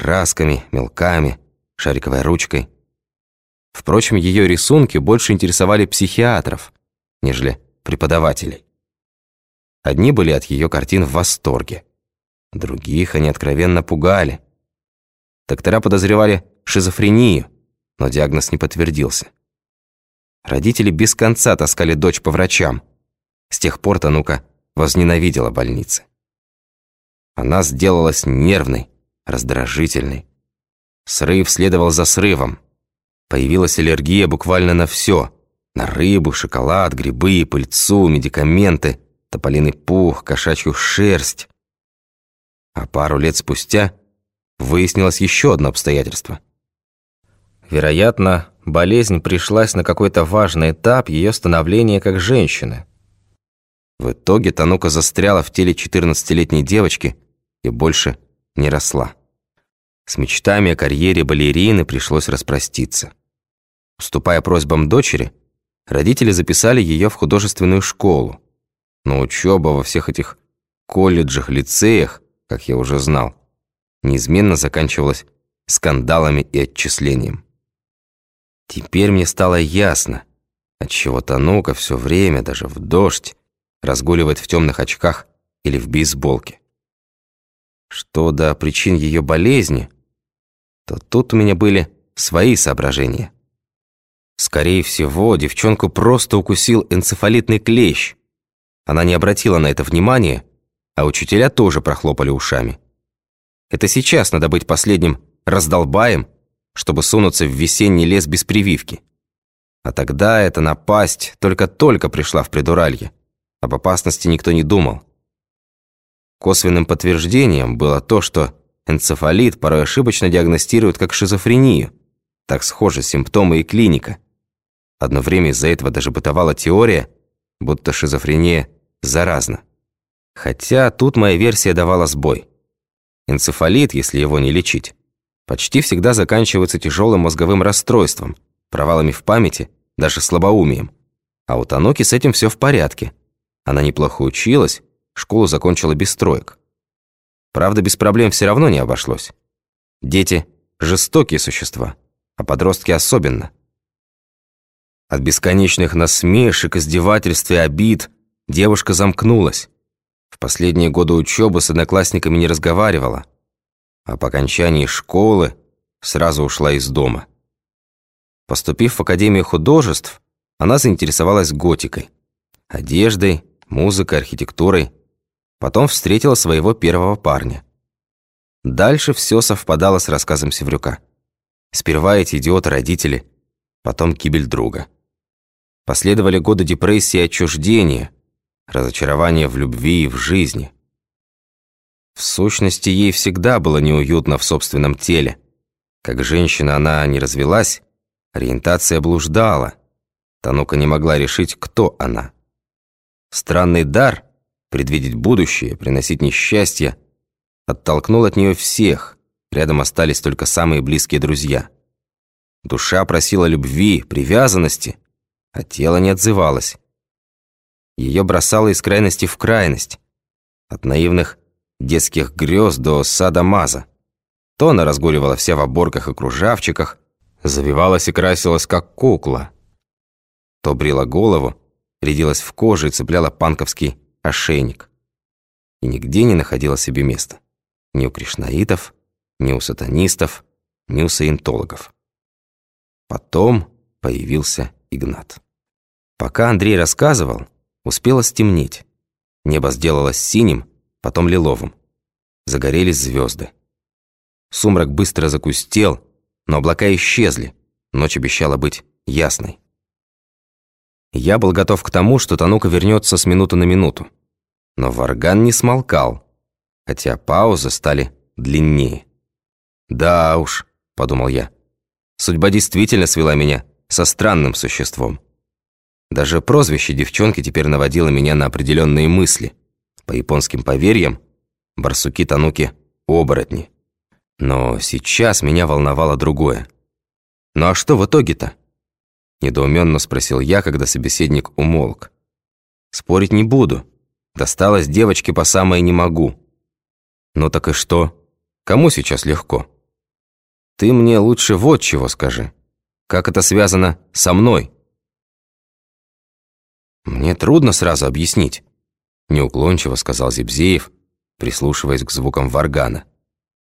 красками, мелками, шариковой ручкой. Впрочем, ее рисунки больше интересовали психиатров, нежели преподавателей. Одни были от ее картин в восторге, других они откровенно пугали. Доктора подозревали шизофрению, но диагноз не подтвердился. Родители без конца таскали дочь по врачам. С тех пор Танука возненавидела больницы. Она сделалась нервной, раздражительной. Срыв следовал за срывом. Появилась аллергия буквально на все: На рыбу, шоколад, грибы, пыльцу, медикаменты, тополиный пух, кошачью шерсть. А пару лет спустя выяснилось еще одно обстоятельство. Вероятно, болезнь пришлась на какой-то важный этап ее становления как женщины. В итоге Танука застряла в теле 14-летней девочки и больше не росла. С мечтами о карьере балерины пришлось распроститься. Уступая просьбам дочери, родители записали ее в художественную школу. Но учеба во всех этих колледжах, лицеях, как я уже знал, неизменно заканчивалась скандалами и отчислением. Теперь мне стало ясно, отчего Танука все время, даже в дождь, разгуливает в темных очках или в бейсболке. Что до причин ее болезни, то тут у меня были свои соображения. Скорее всего, девчонку просто укусил энцефалитный клещ. Она не обратила на это внимания, а учителя тоже прохлопали ушами. Это сейчас надо быть последним раздолбаем, чтобы сунуться в весенний лес без прививки. А тогда эта напасть только-только пришла в предуралье. Об опасности никто не думал. Косвенным подтверждением было то, что энцефалит порой ошибочно диагностируют как шизофрению. Так схожи симптомы и клиника – Одно время из-за этого даже бытовала теория, будто шизофрения заразна. Хотя тут моя версия давала сбой. Энцефалит, если его не лечить, почти всегда заканчивается тяжелым мозговым расстройством, провалами в памяти, даже слабоумием. А у Таноки с этим все в порядке. Она неплохо училась, школу закончила без троек. Правда, без проблем все равно не обошлось. Дети – жестокие существа, а подростки особенно – от бесконечных насмешек, издевательств и обид девушка замкнулась. В последние годы учебы с одноклассниками не разговаривала, а по окончании школы сразу ушла из дома. Поступив в Академию художеств, она заинтересовалась готикой, одеждой, музыкой, архитектурой. Потом встретила своего первого парня. Дальше все совпадало с рассказом Севрюка. Сперва эти идиоты-родители, потом гибель друга. Последовали годы депрессии и отчуждения, разочарования в любви и в жизни. В сущности, ей всегда было неуютно в собственном теле. Как женщина она не развелась, ориентация блуждала. Танука не могла решить, кто она. Странный дар — предвидеть будущее, приносить несчастье — оттолкнул от нее всех, рядом остались только самые близкие друзья. Душа просила любви, привязанности — а тело не отзывалось. Ее бросало из крайности в крайность, от наивных детских грез до сада маза. То она разгуливала вся в оборках и кружавчиках, завивалась и красилась, как кукла. То брила голову, рядилась в коже и цепляла панковский ошейник. И нигде не находила себе места. Ни у кришнаитов, ни у сатанистов, ни у саентологов. Потом появился Игнат. Пока Андрей рассказывал, успело стемнеть. Небо сделалось синим, потом лиловым. Загорелись звезды. Сумрак быстро закустел, но облака исчезли. Ночь обещала быть ясной. Я был готов к тому, что Танука вернется с минуты на минуту. Но Варган не смолкал, хотя паузы стали длиннее. «Да уж», — подумал я, — «судьба действительно свела меня со странным существом. Даже прозвище девчонки теперь наводило меня на определенные мысли. По японским поверьям, барсуки-тануки – оборотни. Но сейчас меня волновало другое. «Ну а что в итоге-то?» Недоуменно спросил я, когда собеседник умолк. «Спорить не буду. Досталось девочке по самое не могу». «Ну так и что? Кому сейчас легко? Ты мне лучше вот чего скажи. Как это связано со мной? Мне трудно сразу объяснить, неуклончиво сказал Зибзеев, прислушиваясь к звукам варгана.